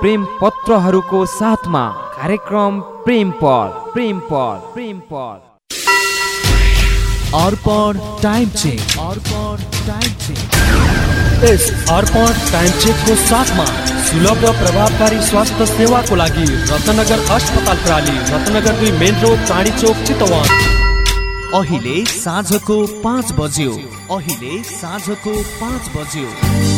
प्रेम पत्रहरूको साथमा कार्यक्रम प्रेम पल प्रेम पल प्रेम पल Arpan time check. Arpan time check. Yes Arpan time चेकको साथमा सुलभ र प्रभावकारी स्वास्थ्य सेवाको लागि रत्नगर अस्पताल प्राली रत्नगर दुई मेन रोड चाँडी चोक चितवन। अहिले साँझको पाँच बज्यो। अहिले साँझको पाँच बज्यो।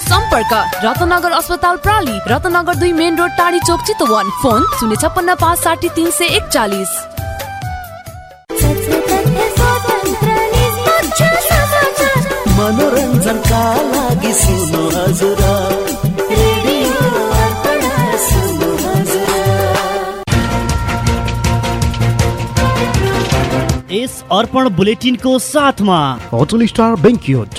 सम्पर्क रत्नगर अस्पताल प्राली रत्नगर दुई मेन रोड टाढी चोक चितवन। फोन शून्य छप्पन्न पाँच साठी तिन सय एकचालिस। मनोरञ्जनका लागि सुन्नु हजुर। यस अर्पण बुलेटिनको साथमा होटल स्टार बेङ्क्युट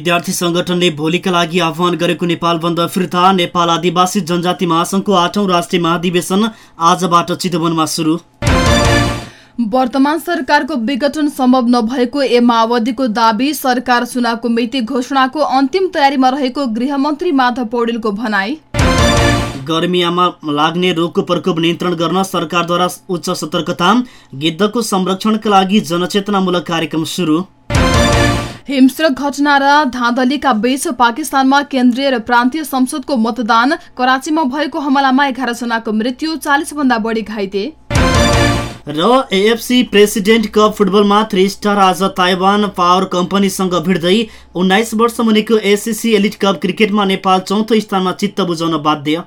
विद्यार्थी संगठनले भोलिका लागि आह्वान गरेको नेपाल बन्द फिर्ता नेपाल आदिवासी जनजाति महासंघको आठौं राष्ट्रिय महाधिवेशन आजबाट चितवनमा सुरु। वर्तमान सरकारको विघटन सम्भव नभएको ए माओवादीको दावी सरकार चुनावको मिति घोषणाको अन्तिम तयारीमा रहेको गृहमन्त्री माधव पौडेलको भनाई। गर्मियामा लाग्ने रोगको प्रकोप नियन्त्रण गर्न सरकारद्वारा उच्च सतर्कता गिद्धको संरक्षणका लागि जनचेतनामूलक कार्यक्रम सुरु। हिंस्रक घटना र धाँधलीका बीच पाकिस्तानमा केन्द्रीय र प्रान्तीय संसदको मतदान कराचीमा भएको हमलामा एघार जनाको मृत्यु चालिस भन्दा बढी घाइते। र एएफसी प्रेसिडेन्ट कप फुटबलमा थ्री स्टार आज ताइवान पावर कम्पनीसँग भिड्दै उन्नाइस वर्ष मुनिको एसिसी एलिट कप क्रिकेटमा नेपाल चौथो स्थानमा चित्त बुझाउन बाध्य।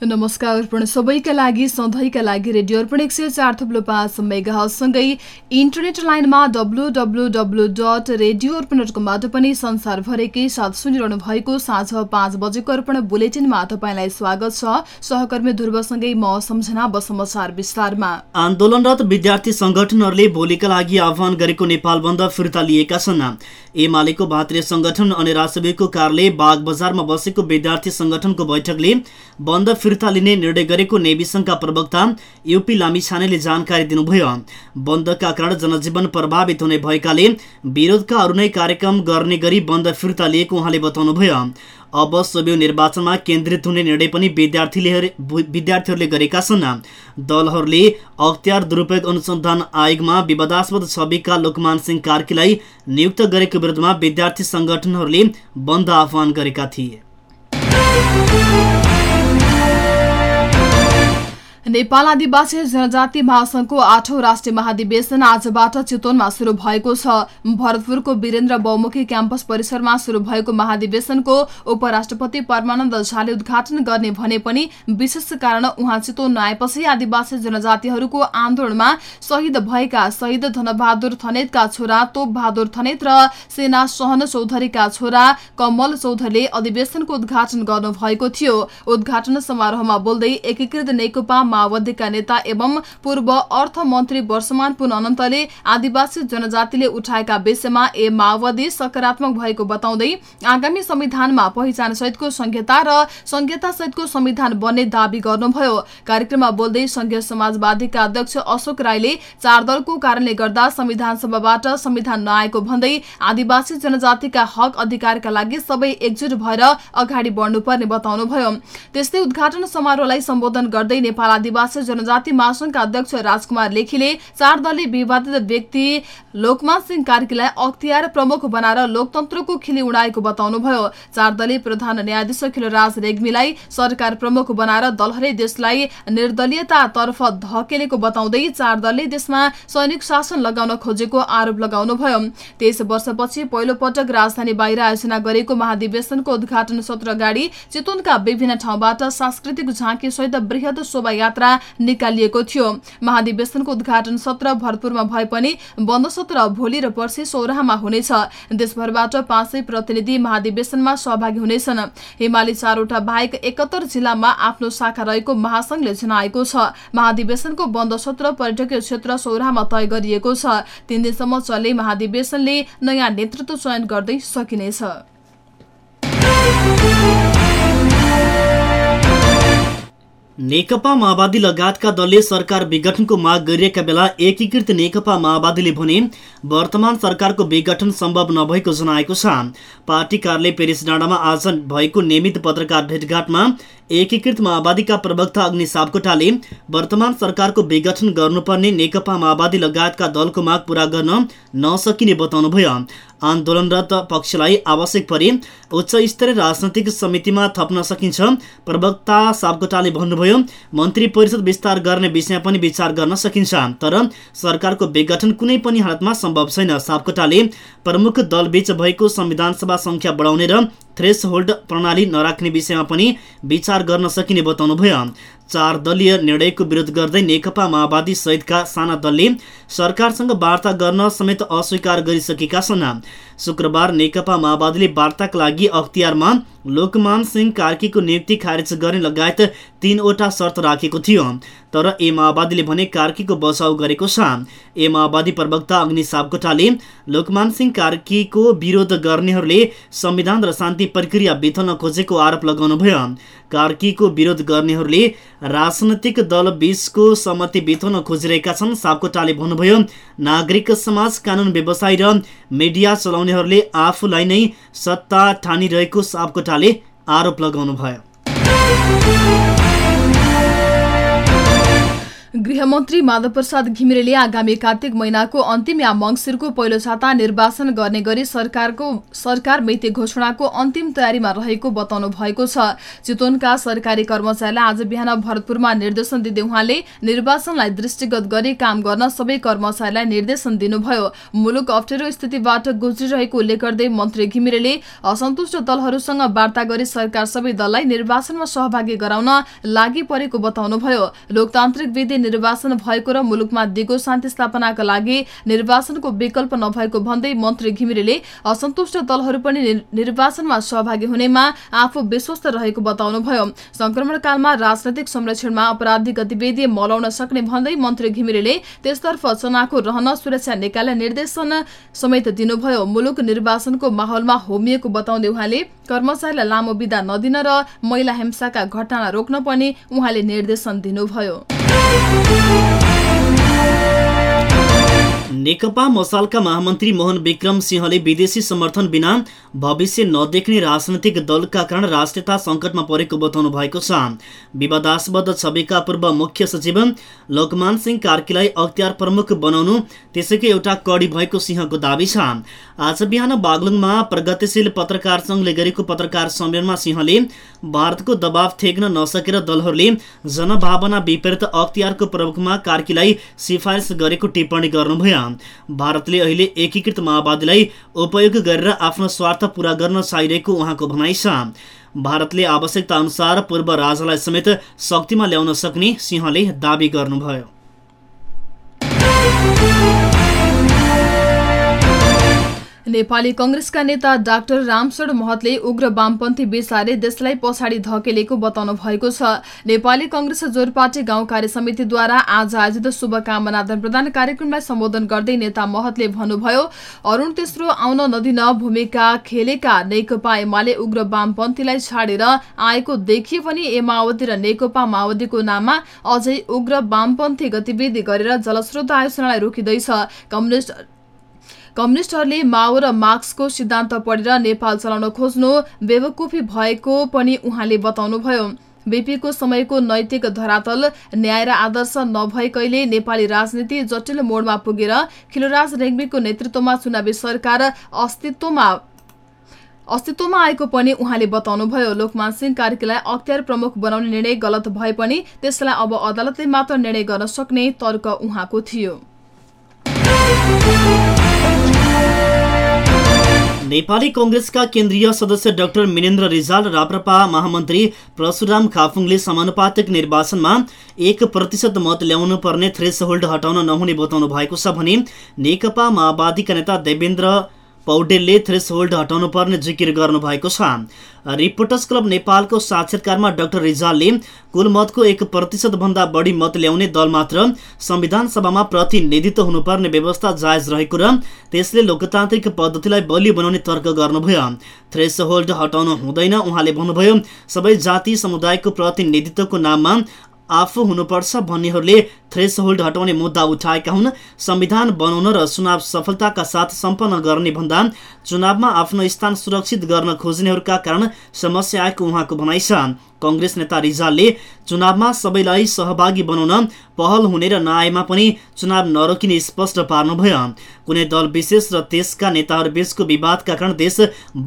नमस्कार अर्पण। सबैका लागि सधैँका लागि रेडियो अर्पण एक सय चार थुप्लो पाँच मेगासँगै इन्टरनेट लाइनमा W W W dot radio Arpan dot कमबाट पनि संसारभरिकै साथ सुनिरहनु भएको साँझ पाँच बजेको अर्पण बुलेटिनमा तपाईँलाई स्वागत छ। सहकर्मी ध्रुवसँगै म सम्झना अब समाचार विस्तारमा। आन्दोलनरत विद्यार्थी संगठनहरूले भोलिका लागि आह्वान गरेको नेपाल बन्द फिर्ता लिएका छन्। एमालेको भातृ संगठन अनि राजसभ्यको कार्यालय बाग बजारमा बसेको विद्यार्थी संगठनको बैठकले बन्द फिर्ता लिने निर्णय गरेको नेवी सङ्घका प्रवक्ता युपी लामिछानेले जानकारी दिनुभयो। बन्दका कारण जनजीवन प्रभावित हुने भएकाले विरोधका अरू नै कार्यक्रम गर्ने गरी बन्द फिर्ता लिएको उहाँले बताउनुभयो। अब सोभि निर्वाचनमा केन्द्रित हुने निर्णय पनि विद्यार्थीले विद्यार्थीहरूले गरेका छन्। दलहरूले अख्तियार दुरुपयोग अनुसन्धान आयोगमा विवादास्पद छविका लोकमान सिंह कार्कीलाई नियुक्त गरेको विरुद्धमा विद्यार्थी सङ्गठनहरूले बन्द आह्वान गरेका थिए। नेपाल आदिवासी जनजाति महासंघको आठौं राष्ट्रिय महाधिवेशन आजबाट चितवनमा शुरू भएको छ। भरतपुरको वीरेन्द्र बहुमुखी क्याम्पस परिसरमा शुरू भएको महाधिवेशनको उपराष्ट्रपति परमानन्द झाले उद्घाटन गर्ने भने पनि विशेष कारण उहाँ चितवन नआएपछि आदिवासी जनजातिहरूको आन्दोलनमा शहीद भएका शहीद धनबहादुर थनेतका छोरा तोप बहादुर थनेत र सेना सहन चौधरीका छोरा कमल चौधरीले अधिवेशनको उद्घाटन गर्नुभएको थियो। उद्घाटन समारोहमा बोल्दै एकीकृत नेकपा माओवादीका नेता एवं पूर्व अर्थमन्त्री वर्षमान पुन अनन्तले आदिवासी जनजातिले उठाएका विषयमा ए माओवादी सकारात्मक भएको बताउँदै आगामी संविधानमा पहिचान सहितको संहिता र संहिता सहितको संविधान बन्ने दावी गर्नुभयो। कार्यक्रममा बोल्दै संघीय समाजवादीका अध्यक्ष अशोक राईले चार दलको कारणले गर्दा संविधान सभाबाट संविधान नआएको भन्दै आदिवासी जनजातिका हक अधिकारका लागि सबै एकजुट भएर अगाडि बढ्नुपर्ने बताउनुभयो। त्यस्तै उद्घाटन समारोहलाई सम्बोधन गर्दै नेपाल आदिवासी जनजाति महासंघका अध्यक्ष राजकुमार लेखीले चार दलले विवादित व्यक्ति लोकमान सिंह कार्कीलाई अख्तियार प्रमुख बनाएर लोकतन्त्रको खिली उडाएको बताउनुभयो। चार दलीय प्रधान न्यायाधीश खिलराज रेग्मीलाई सरकार प्रमुख बनाएर दलहरूले देशलाई निर्दलीयतातर्फ धकेलेको बताउँदै चार दलले देशमा सैनिक शासन लगाउन खोजेको आरोप लगाउनुभयो। तेइस वर्षपछि पहिलो पटक राजधानी बाहिर आयोजना गरेको महाधिवेशनको उद्घाटन सत्र अगाडि चितवनका विभिन्न ठाउँबाट सांस्कृतिक झाँकी सहित वृहत शोभायात्रा यात्रा निकालिएको थियो। महाधिवेशनको उद्घाटन सत्र भरतपुरमा भए पनि बन्द सत्र भोलि र पर्सि सौराहमा हुनेछ। देशभरबाट पाँच सय प्रतिनिधि महाधिवेशनमा सहभागी हुनेछन्। हिमाली चारवटा बाहेक एकहत्तर जिल्लामा आफ्नो शाखा रहेको महासंघले जनाएको छ। महाधिवेशनको बन्द सत्र पर्यटकीय क्षेत्र सौराहमा तय गरिएको छ। तीन दिनसम्म चल्ने महाधिवेशनले नयाँ नेतृत्व चयन गर्दै सकिनेछ। नेकपा माओवादी लगायतका दलले सरकार विघटनको माग गरिरहेका बेला एकीकृत नेकपा माओवादीले भने वर्तमान सरकारको विघटन सम्भव नभएको जनाएको छ। पार्टी कार्यालय पेरिस डाँडामा आज भएको नियमित पत्रकार भेटघाटमा एकीकृत माओवादीका प्रवक्ता अग्नि सापकोटाले वर्तमान सरकारको विघटन गर्नुपर्ने नेकपा माओवादी लगायतका दलको माग पूरा गर्न नसकिने बताउनुभयो। आन्दोलनरत पक्षलाई आवश्यक परे उच्च स्तरीय राजनैतिक समितिमा थप्न सकिन्छ प्रवक्ता सापकोटाले भन्नुभयो मन्त्री परिषद विस्तार गर्ने विषय पनि विचार गर्न सकिन्छ तर सरकारको विघटन कुनै पनि हालतमा सम्भव छैन। सापकोटाले प्रमुख दलबीच भएको संविधान सभा संख्या बढाउने र थ्रेस होल्ड प्रणाली नराख्ने विषयमा पनि विचार गर्न सकिने बताउनुभयो। चार दलीय निर्णयको विरोध गर्दै नेकपा माओवादी सहितका साना दलले सरकारसँग वार्ता गर्न समेत अस्वीकार गरिसकेका छन्। शुक्रबार नेकपा माओवादीले वार्ताका लागि अख्तियारमा लोकमान सिंह कार्कीको नियुक्ति खारेज गर्ने लगायत तीनवटा शर्त राखेको थियो। तर ए माओवादीले भने कार्कीको बचाउ गरेको छ। ए माओवादी प्रवक्ता अग्नि सापकोटाले लोकमान सिंह कार्कीको विरोध गर्नेहरूले संविधान र शान्ति प्रक्रिया बिथल्न खोजेको आरोप लगाउनुभयो। कार्कीको विरोध गर्नेहरूले राजनैतिक दल बीचको सहमति बिथोल्न खोजिरहेका छन् सापकोटाले भन्नुभयो नागरिक समाज कानुन व्यवसायी र मिडिया चलाउनेहरूले आफूलाई नै सत्ता ठानिरहेको सापकोटाले आरोप लगाउनुभयो। गृहमन्त्री माधव प्रसाद घिमिरेले आगामी कार्तिक महिनाको अन्तिम या मङ्सिरको पहिलो साता निर्वाचन गर्ने गरी सरकारको सरकार मिति घोषणाको अन्तिम तयारीमा रहेको बताउनु भएको छ। चितवनका सरकारी कर्मचारीलाई आज बिहान भरतपुरमा निर्देशन दिँदै उहाँले निर्वाचनलाई दृष्टिगत गरी काम गर्न सबै कर्मचारीलाई निर्देशन दिनुभयो। मुलुक अप्ठ्यारो स्थितिबाट गुज्रिरहेको उल्लेख गर्दै मन्त्री घिमिरेले असन्तुष्ट दलहरूसँग वार्ता गरी सरकार सबै दललाई निर्वाचनमा सहभागी गराउन लागि परेको बताउनुभयो। लोकतान्त्रिक विधि निर्वाचन भएको र मुलुकमा दिगो शान्ति स्थापनाका लागि निर्वाचनको विकल्प नभएको भन्दै मन्त्री घिमिरेले असन्तुष्ट दलहरू पनि निर्वाचनमा सहभागी हुनेमा आफू विश्वस्त रहेको बताउनुभयो। संक्रमणकालमा राजनैतिक संरक्षणमा अपराधिक गतिविधि मलाउन सक्ने भन्दै मन्त्री घिमिरेले त्यसतर्फ चनाखो रहन सुरक्षा निकायलाई निर्देशन समेत दिनुभयो। मुलुक निर्वाचनको माहौलमा होमिएको बताउँदै उहाँले कर्मचारीलाई लामो विदा नदिन र महिला हिंसाका घटना रोक्न पनि उहाँले निर्देशन दिनुभयो। Thank you. नेकपा मसालका महामन्त्री मोहन विक्रम सिंहले विदेशी समर्थन बिना भविष्य नदेख्ने राजनैतिक दलका कारण राष्ट्रियता सङ्कटमा परेको बताउनु भएको छ। विवादास्पद छविका पूर्व मुख्य सचिव लोकमान सिंह कार्कीलाई अख्तियार प्रमुख बनाउनु त्यसैको एउटा कडी भएको सिंहको दावी छ। आज बिहान बागलुङमा प्रगतिशील पत्रकार सङ्घले गरेको पत्रकार सम्मेलनमा सिंहले भारतको दबाव थेक्न नसकेर दलहरूले जनभावना विपरीत अख्तियारको प्रमुखमा कार्कीलाई सिफारिस गरेको टिप्पणी गर्नुभयो। भारतले अहिले एकीकृत माओवादीलाई उपयोग गरेर आफ्नो स्वार्थ पूरा गर्न चाहिरहेको उहाँको भनाइ छ। भारतले आवश्यकता अनुसार पूर्व राजालाई समेत शक्तिमा ल्याउन सक्ने सिंहले दावी गर्नुभयो। नेपाली कंग्रेसका नेता डाक्टर रामशरण महतले उग्र वामपन्थी विषयले देशलाई पछाडि धकेलेको बताउनु भएको छ। नेपाली कंग्रेस जोरपाटी गाउँ कार्य समितिद्वारा आज आयोजित शुभकामना आदान प्रदान कार्यक्रमलाई सम्बोधन गर्दै नेता महतले भन्नुभयो अरूण तेस्रो आउन नदिन भूमिका खेलेका नेकपा एमाले उग्र वामपन्थीलाई छाडेर आएको देखिए पनि ए र नेकपा माओवादीको नाममा अझै उग्र वामपन्थी गतिविधि गरेर जलस्रोत आयोजनालाई रोकिँदैछ। कम्युनिस्ट कम्युनिस्टहरूले माओ र मार्क्सको सिद्धान्त पढेर नेपाल चलाउन खोज्नु बेवकुफी भएको पनि उहाँले बताउनुभयो। बीपीको समयको नैतिक धरातल न्याय र आदर्श नभएकैले नेपाली राजनीति जटिल मोडमा पुगेर खिलराज रेग्मीको नेतृत्वमा चुनावी सरकार अस्तित्वमा अस्तित्वमा आएको पनि उहाँले बताउनुभयो। लोकमान सिंह कार्कीलाई अख्तियार प्रमुख बनाउने निर्णय गलत भए पनि त्यसलाई अब अदालतले मात्र निर्णय गर्न सक्ने तर्क उहाँको थियो। नेपाली कंग्रेसका केन्द्रीय सदस्य डाक्टर मिनेन्द्र रिजाल राप्रपा महामन्त्री परशुराम खाफुङले समानुपातिक निर्वाचनमा एक प्रतिशत मत ल्याउनु पर्ने थ्रेस होल्ड हटाउन नहुने बताउनु भएको छ भने नेकपा माओवादीका नेता देवेन्द्र पौडेलले थ्रेस होल्ड हटाउनु पर्ने जिकिर गर्नुभएको छ। रिपोर्टर्स क्लब नेपालको साक्षात्कारमा डाक्टर रिजालले कुल मतको एक प्रतिशतभन्दा बढी मत ल्याउने दल मात्र संविधान सभामा प्रतिनिधित्व हुनुपर्ने व्यवस्था जायज रहेको र त्यसले लोकतान्त्रिक पद्धतिलाई बलियो बनाउने तर्क गर्नुभयो। थ्रेस होल्ड हटाउनु हुँदैन उहाँले भन्नुभयो सबै जाति समुदायको प्रतिनिधित्वको नाममा आफू हुनुपर्छ भन्नेहरूले थ्रेस होल्ड हटाउने मुद्दा उठाएका हुन्। संविधान बनाउन र चुनाव सफलताका साथ सम्पन्न गर्ने भन्दा चुनावमा आफ्नो स्थान सुरक्षित गर्न खोज्नेहरूका कारण समस्या आएको उहाँको भनाइ छ। कङ्ग्रेस नेता रिजालले चुनावमा सबैलाई सहभागी बनाउन पहल हुने र नआएमा पनि चुनाव नरोकिने स्पष्ट पार्नुभयो। कुनै दल विशेष र त्यसका नेताहरू बीचको विवादका कारण देश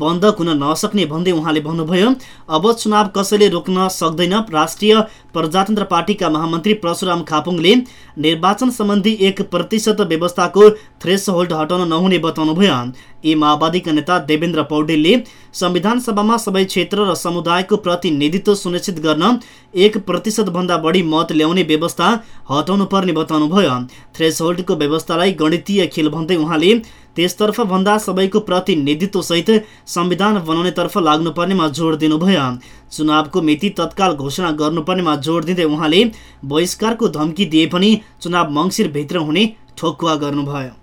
बन्द हुन नसक्ने भन्दै उहाँले भन्नुभयो अब चुनाव कसैले रोक्न सक्दैन। राष्ट्रिय प्रजातन्त्र पार्टीका महामन्त्री परशुराम खापुङले निर्वाचन सम्बन्धी एक प्रतिशत व्यवस्थाको थ्रेस होल्ड हटाउन नहुने बताउनुभयो। यी माओवादीका नेता देवेन्द्र पौडेलले संविधान सभामा सबै क्षेत्र र समुदायको प्रतिनिधित्व सुनिश्चित गर्न एक प्रतिशतभन्दा बढी मत ल्याउने व्यवस्था हटाउनु पर्ने बताउनुभयो। थ्रेस होल्डको व्यवस्थालाई गणितीय खेल भन्दै उहाँले त्यसतर्फ भन्दा सबैको प्रतिनिधित्वसहित संविधान बनाउनेतर्फ लाग्नुपर्नेमा जोड दिनुभयो। चुनावको मिति तत्काल घोषणा गर्नुपर्नेमा जोड दिँदै उहाँले बहिष्कारको धम्की दिए पनि चुनाव मङ्सिरभित्र हुने ठोकुवा गर्नुभयो।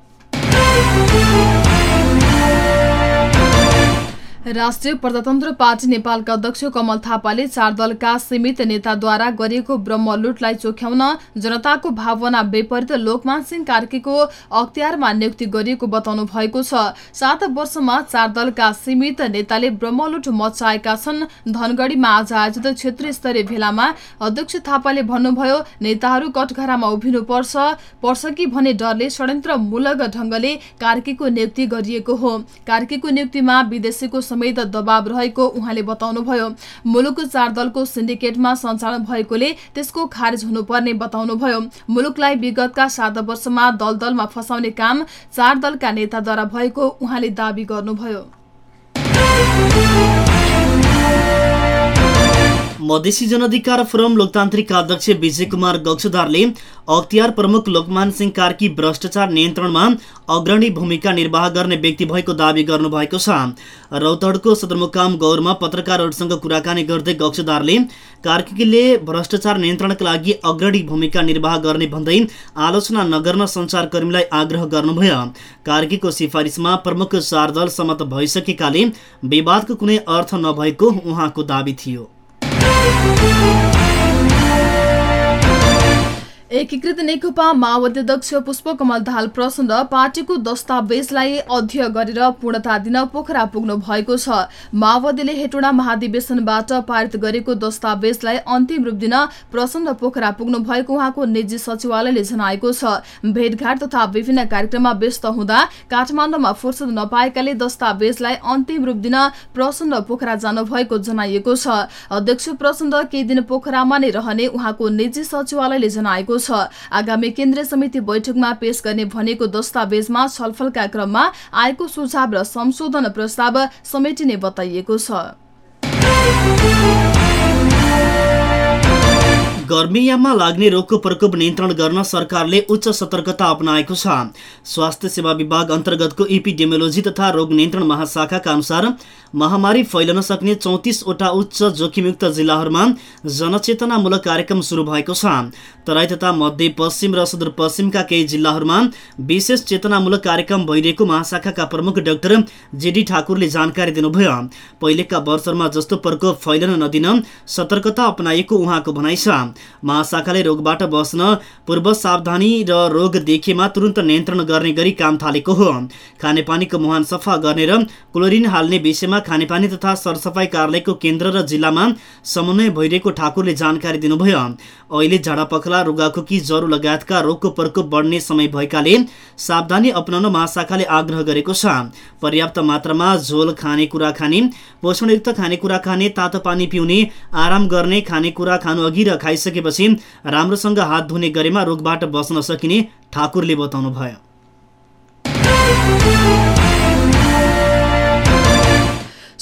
राष्ट्रिय प्रजातन्त्र पार्टी नेपालका अध्यक्ष कमल थापाले चार दलका सीमित नेताद्वारा गरिएको ब्रह्मलुटलाई चोख्याउन जनताको भावना विपरीत लोकमान सिंह कार्कीको अख्तियारमा नियुक्ति गरिएको बताउनु भएको छ। सात वर्षमा चार दलका सीमित नेताले ब्रह्मलुट मचाएका छन्। धनगढीमा आज आयोजित क्षेत्रीय स्तरीय भेलामा अध्यक्ष थापाले भन्नुभयो नेताहरू कटघरामा उभिनु पर्छ। पर्छ कि भन्ने डरले षड्यन्त्रमूलक ढंगले कार्कीको नियुक्ति गरिएको हो। कार्कीको नियुक्तिमा विदेशीको समेत दबाव रहेको उहाँले बताउनुभयो। मुलुक चार दलको सिन्डिकेटमा सञ्चालन भएकोले त्यसको खारेज हुनुपर्ने बताउनुभयो। मुलुकलाई विगतका सात वर्षमा दल दलमा फसाउने काम चार दलका नेताद्वारा भएको उहाँले दावी गर्नुभयो। मधेसी जनअधिकार फोरम लोकतान्त्रिकका अध्यक्ष विजय कुमार गक्षदारले अख्तियार प्रमुख लोकमान सिंह कार्की भ्रष्टाचार नियन्त्रणमा अग्रणी भूमिका निर्वाह गर्ने व्यक्ति भएको दावी गर्नुभएको छ। रौतडको सदरमुकाम गौरमा पत्रकारहरूसँग कुराकानी गर्दै गक्षदारले कार्कीले भ्रष्टाचार नियन्त्रणका लागि अग्रणी भूमिका निर्वाह गर्ने भन्दै आलोचना नगर्न सञ्चारकर्मीलाई आग्रह गर्नुभयो। कार्कीको सिफारिसमा प्रमुख चार दल सहमत भइसकेकाले विवादको कुनै अर्थ नभएको उहाँको दावी थियो। Thank you. एकीकृत नेकपा माओवादी अध्यक्ष पुष्पकमल दाहाल प्रचण्ड पार्टीको दस्तावेजलाई अध्यय गरेर पूर्णता दिन पोखरा पुग्नु भएको छ। माओवादीले हेटोडा महाधिवेशनबाट पारित गरेको दस्तावेजलाई अन्तिम रूप दिन प्रचण्ड पोखरा पुग्नु भएको उहाँको निजी सचिवालयले जनाएको छ। भेटघाट तथा विभिन्न कार्यक्रममा व्यस्त हुँदा काठमाडौँमा फुर्सद नपाएकाले दस्तावेजलाई अन्तिम रूप दिन प्रचण्ड पोखरा जानुभएको जनाइएको छ। अध्यक्ष प्रचण्ड केही दिन पोखरामा नै रहने उहाँको निजी सचिवालयले जनाएको छ। आगामी केन्द्रीय समिति बैठकमा पेश गर्ने भनेको दस्तावेजमा छलफलका क्रममा आएको सुझाव र संशोधन प्रस्ताव समेटिने बताइएको छ। गर्मीयाममा लाग्ने रोगको प्रकोप नियन्त्रण गर्न सरकारले उच्च सतर्कता अपनाएको छ। स्वास्थ्य सेवा विभाग अन्तर्गतको इपिडेमियोलोजी तथा रोग नियन्त्रण महाशाखाका अनुसार महामारी फैलन सक्ने चौतिसवटा उच्च जोखिमयुक्त जिल्लाहरूमा जनचेतनामूलक कार्यक्रम सुरु भएको छ। तराई तथा मध्यपश्चिम र सुदूरपश्चिमका केही जिल्लाहरूमा विशेष चेतनामूलक कार्यक्रम भइरहेको महाशाखाका प्रमुख डाक्टर जेडी ठाकुरले जानकारी दिनुभयो। पहिलेका वर्षहरूमा जस्तो प्रकोप फैलन नदिन सतर्कता अपनाइएको उहाँको भनाइ छ। महाशाखाले रोगबाट बस्न पूर्व सावधानी र रोग देखेमा तुरन्त नियन्त्रण गर्ने गरी काम थालेको हो। खानेपानीको मुहान सफा गर्ने र क्लोरिन हाल्ने विषयमा खानेपानी तथा सरसफाई कार्यालयको केन्द्र र जिल्लामा समन्वय भइरहेको ठाकुरले जानकारी दिनुभयो। अहिले झाडापखला रुगाखोकी ज्वरो लगायतका रोगको प्रकोप बढ्ने समय भएकाले सावधानी अपनाउन महाशाखाले आग्रह गरेको छ। पर्याप्त मात्रामा झोल खानेकुरा खाने पोषणयुक्त खानेकुरा खाने तातो पानी पिउने आराम गर्ने खानेकुरा खानु अघि र खाइसकेपछि राम्रोसँग हात धुने गरेमा रोगबाट बच्न सकिने ठाकुरले बताउनुभयो।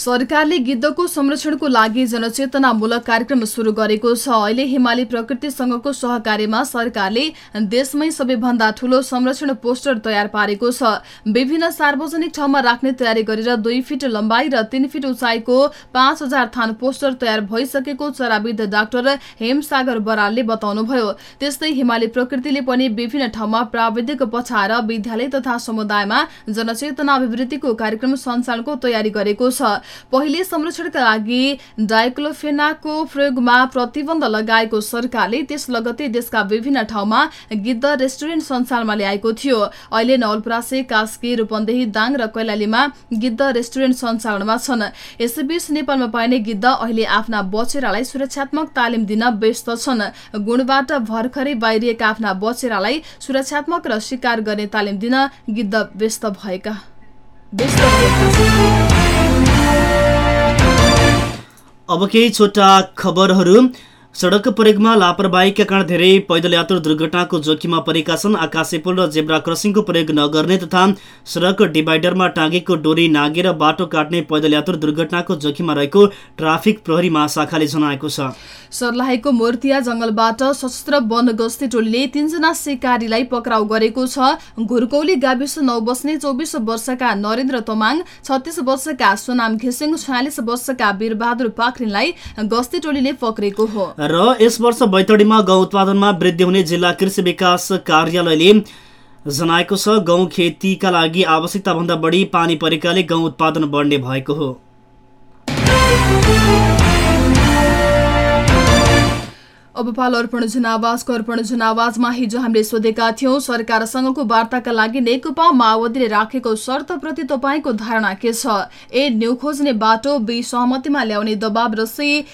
सरकारले गिद्धको संरक्षणको लागि जनचेतनामूलक कार्यक्रम सुरु गरेको छ। अहिले हिमाली प्रकृतिसँगको सहकार्यमा सरकारले देशमै सबैभन्दा ठूलो संरक्षण पोस्टर तयार पारेको छ। विभिन्न सार्वजनिक ठाउँमा राख्ने तयारी गरेर दुई फिट लम्बाइ र तीन फिट उचाइको पाँच हजार थान पोस्टर तयार भइसकेको चराविद डाक्टर हेमसागर बरालले बताउनुभयो। त्यस्तै हिमाली प्रकृतिले पनि विभिन्न ठाउँमा प्राविधिक पछाएर विद्यालय तथा समुदायमा जनचेतना अभिवृद्धिको कार्यक्रम सञ्चालनको तयारी गरेको छ। पहिले संरक्षणका लागि डाइक्लोफेनाको प्रयोगमा प्रतिबन्ध लगाएको सरकारले त्यस लगतै देशका विभिन्न ठाउँमा गिद्ध रेस्टुरेन्ट सञ्चालनमा ल्याएको थियो। अहिले नवलपरासी कास्की रूपन्देही दाङ र कैलालीमा गिद्ध रेस्टुरेन्ट सञ्चालनमा छन्। यसैबीच नेपालमा पाइने गिद्ध अहिले आफ्ना बचेरालाई सुरक्षात्मक तालिम दिन व्यस्त छन्। गुणबाट भर्खरै बाहिरिएका आफ्ना बचेरालाई सुरक्षात्मक र शिकार गर्ने तालिम दिन गिद्ध व्यस्त भएका। अब केही छोटा खबरहरू सडक प्रयोगमा लापरवाहीका कारण धेरै पैदल यात्रु दुर्घटनाको जोखिममा परेका छन्। आकाशे पुल र जेब्रा क्रसिङको प्रयोग नगर्ने तथा सडक डिभाइडरमा टाँगेको डोरी नागेर बाटो काट्ने पैदल यात्रु दुर्घटनाको जोखिममा रहेको ट्राफिक प्रहरी महाशाखाले जनाएको छ। सर्लाहीको मोर्तिया जंगलबाट सशस्त्र वन गस्ती टोलीले तीनजना शिकारीलाई पक्राउ गरेको छ। घुरकौली गाविस नौ बस्ने चौबिस वर्षका नरेन्द्र तमाङ छत्तीस वर्षका सोनाम घिसिङ छयालिस वर्षका वीरबहादुर पाखरिनलाई गस्ती टोलीले पक्रेको हो। र यस वर्ष बैतडीमा गहुँ उत्पादनमा वृद्धि हुने जिल्ला कृषि विकास कार्यालयले जनाएको छ गहुँ खेतीका लागि आवश्यकताभन्दा बढी पानी परेकाले गहुँ उत्पादन बढ्ने भएको हो। अब पालो अर्पण जनावाजको अर्पण जनावाजमा हिजो हामीले सोधेका थियौं सरकारसँगको वार्ताका लागि नेकपा माओवादीले राखेको शर्तप्रति तपाईँको धारणा के छ? ए न्यू खोज्ने बाटो बी सहमतिमा ल्याउने दबाव र सी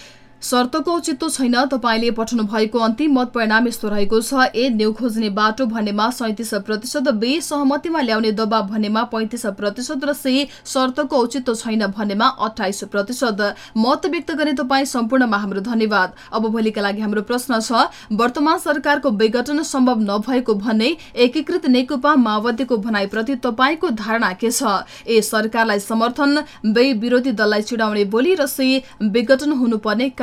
शर्तको औचित्य छैन। तपाईँले पठाउनु भएको अन्तिम मत परिणाम यस्तो रहेको छ। ए न्यू खोज्ने बाटो भन्नेमा सैतिस प्रतिशत बे सहमतिमा ल्याउने दबाव भन्नेमा पैंतिस प्रतिशत र से शर्तको औचित्य छैन भन्नेमा अठाइस प्रतिशत। मत व्यक्त गर्ने तपाईँ सम्पूर्णमा हाम्रो धन्यवाद। अब भोलिका लागि हाम्रो प्रश्न छ वर्तमान सरकारको विघटन सम्भव नभएको भन्ने एकीकृत नेकपा माओवादीको भनाइप्रति तपाईँको धारणा के छ? ए सरकारलाई समर्थन बे विरोधी दललाई चिडाउने बोली र से विघटन हुनुपर्ने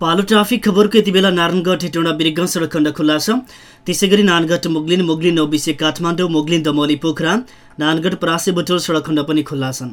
पालो ट्राफिक खबरको यति बेला नारायणगढ हेटौँडा बिरग सडक खण्ड खुल्ला छ त्यसै गरी नानगढ मुगलिन मुगलिन नौबिसे काठमाडौँ मुगलिन दमोली पोखरा नानगढ परासे बुटोल सडक खण्ड पनि खुल्ला छन्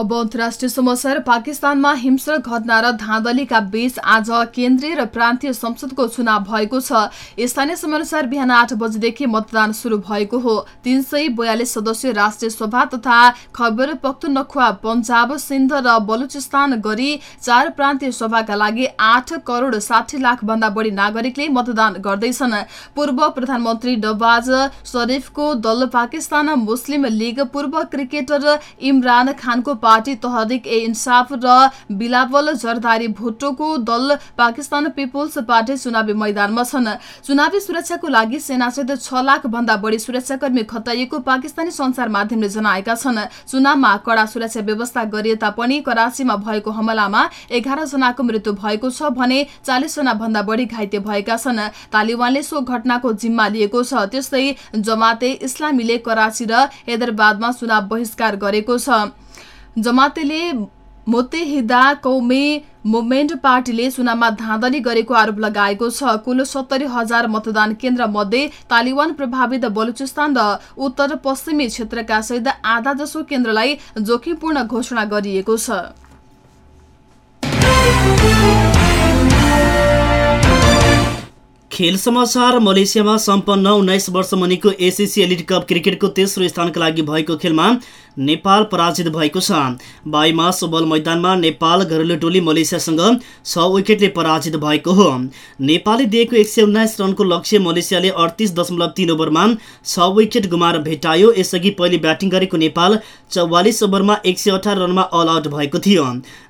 अब अन्तर्राष्ट्रिय समाचार पाकिस्तानमा हिंसक घटना र धाँधलीका बीच आज केन्द्रीय र प्रान्तीय संसदको चुनाव भएको छ। स्थानीय समयअनुसार बिहान आठ बजेदेखि मतदान शुरू भएको हो। तीन सय बयालिस सदस्यीय राष्ट्रिय सभा तथा खैबर पख्तुनख्वा पन्जाब सिन्ध र बलुचिस्तान गरी चार प्रान्तीय सभाका लागि आठ करोड साठी लाख भन्दा बढी नागरिकले मतदान गर्दैछन्। पूर्व प्रधानमन्त्री नवाज शरीफको दल पाकिस्तान मुस्लिम लीग पूर्व क्रिकेटर इमरान खानको पार्टी तहरिक ए इन्साफ र बिलावल जरदारी भुट्टोको दल पाकिस्तान पिपुल्स पार्टी चुनावी मैदानमा छन्। चुनावी सुरक्षाको लागि सेनासहित छ लाख भन्दा बढी सुरक्षाकर्मी खटाइएको पाकिस्तानी संचार माध्यमले जनाएका छन्। चुनावमा कड़ा सुरक्षा व्यवस्था गरिए तापनि कराचीमा भएको हमलामा एघार जनाको मृत्यु भएको छ भने चालिस जना भन्दा बढी घाइते भएका छन्। तालिबानले सो घटनाको जिम्मा लिएको छ। त्यस्तै जमाते इस्लामीले कराची र हैदराबादमा चुनाव बहिष्कार गरेको छ। जमातेले मुत्तेहिदा कौमी मुभमेन्ट पार्टीले चुनावमा धाँधली गरेको आरोप लगाएको छ। कुल सत्तरी हजार मतदान केन्द्र मध्ये तालिबान प्रभावित बलुचिस्तान र उत्तर पश्चिमी क्षेत्रका सहित आधा जसो केन्द्रलाई जोखिमपूर्ण घोषणा गरिएको छ। खेल समाचार मलेसियामा सम्पन्न उन्नाइस वर्ष मुनिको एसिसी एलिड कप क्रिकेटको तेस्रो स्थानका लागि भएको खेलमा नेपाल पराजित भएको छ। बाइमास ओभल मैदानमा नेपाल घरेलु टोली मलेसियासँग छ विकेटले पराजित भएको हो। नेपालले दिएको एक सय उन्नाइस रनको लक्ष्य मलेसियाले अडतिस दशमलव तिन ओभरमा छ विकेट गुमाएर भेटायो यसअघि पहिले ब्याटिङ गरेको नेपाल चौवालिस ओभरमा एक सय अठार रनमा अल आउट भएको थियो।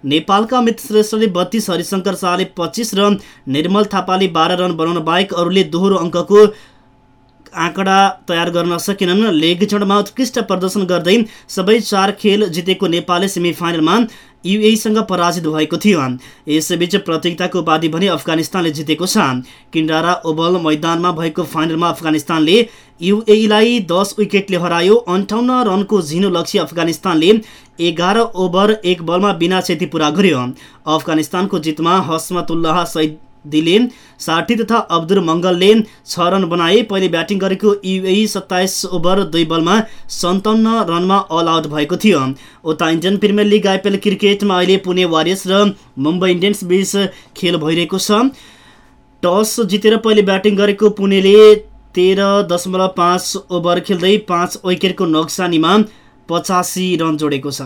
नेपालका अमित श्रेष्ठले बत्तीस हरिशङ्कर शाहले पच्चिस र निर्मल थापाले बाह्र रन बनाउन बाहेक अरूले दोहोरो अङ्कको आँकडा तयार गर्न सकेनन्। लेग चढमा उत्कृष्ट प्रदर्शन गर्दै सबै चार खेल जितेको नेपालले सेमिफाइनलमा युएसँग पराजित भएको थियो। यसैबीच प्रतियोगिताको उपाधि भने अफगानिस्तानले जितेको छ। किन्डारा ओभल मैदानमा भएको फाइनलमा अफगानिस्तानले युएलाई दस विकेटले हरायो। अन्ठाउन्न रनको झिनो लक्ष्य अफगानिस्तानले एघार ओभर एक बलमा बिना क्षति पुरा गर्यो। अफगानिस्तानको जितमा हस्मतुल्लाह सैद दिले साठी तथा अब्दुल मङ्गलले छ रन बनाए पहिले ब्याटिङ गरेको युएई सत्ताइस ओभर दुई बलमा सन्ताउन्न रनमा अल आउट भएको थियो। उता इन्डियन प्रिमियर लिग आइपिएल क्रिकेटमा अहिले पुणे वारियर्स र मुम्बई इन्डियन्स बीच खेल भइरहेको छ। टस जितेर पहिले ब्याटिङ गरेको पुणेले तेह्र दशमलव पाँच ओभर खेल्दै पाँच विकेटको नोक्सानीमा पचासी रन जोडेको छ।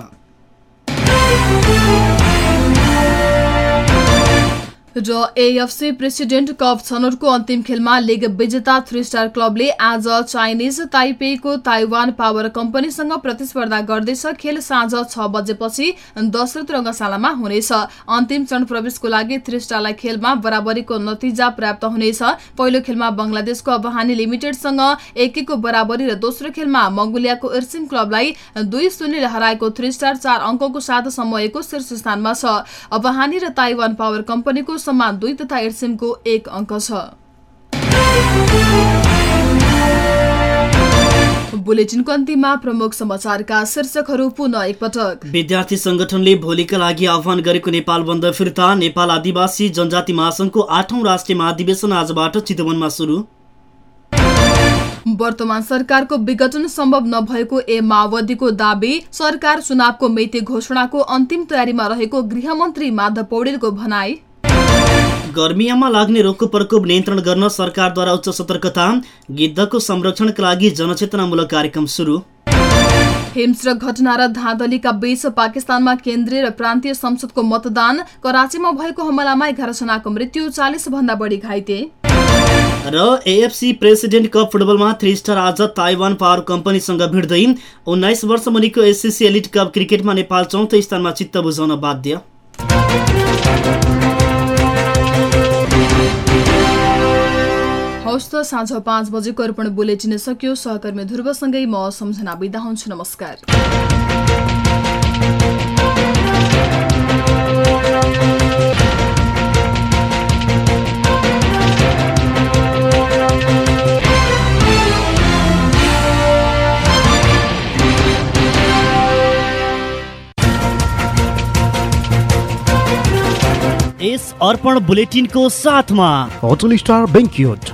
र एएफसी प्रेसिडेन्ट कप छनौटको अन्तिम खेलमा लिग विजेता थ्री स्टार क्लबले आज चाइनिज ताइपेको ताइवान पावर कम्पनीसँग प्रतिस्पर्धा गर्दैछ। खेल साँझ छ बजेपछि दशरथ रङ्गशालामा हुनेछ। अन्तिम चरण प्रवेशको लागि थ्री स्टारलाई खेलमा बराबरीको नतिजा प्राप्त हुनेछ। पहिलो खेलमा बंगलादेशको अबहानी लिमिटेडसँग एकैको बराबरी र दोस्रो खेलमा मंगोलियाको इर्सिन क्लबलाई दुई शून्यले हराएको थ्री स्टार चार अङ्कको साथ समयको शीर्ष स्थानमा छ। अबहानी र ताइवान पावर कम्पनीको समान दुई तथा एडसिमको एक अङ्क छ। बुलेटिनको अन्तिममा प्रमुख समाचारका शीर्षकहरू पुनः एकपटक। विद्यार्थी संगठनले भोलिका लागि आह्वान गरेको नेपाल बन्द फिर्ता नेपाल आदिवासी जनजाति महासंघको आठौं राष्ट्रिय महाधिवेशन आजबाट चितवनमा सुरु। वर्तमान सरकारको विघटन सम्भव नभएको ए माओवादीको दावी सरकार चुनावको मिति घोषणाको अन्तिम तयारीमा रहेको गृहमन्त्री माधव पौडेलको भनाई। गर्मियामा लाग्ने रोगको प्रकोप नियन्त्रण गर्न सरकारद्वारा उच्च सतर्कता। गिद्धको संरक्षणका लागि जनचेतनामूलक कार्यक्रम सुरु। हिंस्रक घटना र धाँधलीका बीच पाकिस्तानमा केन्द्रीय र प्रान्तीय संसदको मतदान कराचीमा भएको हमलामा एघार जनाको मृत्यु चालिस भन्दा बढी घाइते। र एएफसी प्रेसिडेन्ट कप फुटबलमा थ्री स्टार आज ताइवान पावर कम्पनीसँग भिड्दै उन्नाइस वर्ष मुनिको एससिसी एलिट कप क्रिकेटमा नेपाल चौथो स्थानमा चित्त बुझाउन बाध्य। हवस् त साँझ पाँच बजेको अर्पण बुलेटिन सक्यो। सहकर्मी ध्रुवसँगै म सम्झना बिदा हुन्छु नमस्कार। यस अर्पण बुलेटिनको साथमा होटल स्टार बेङ्क्युट।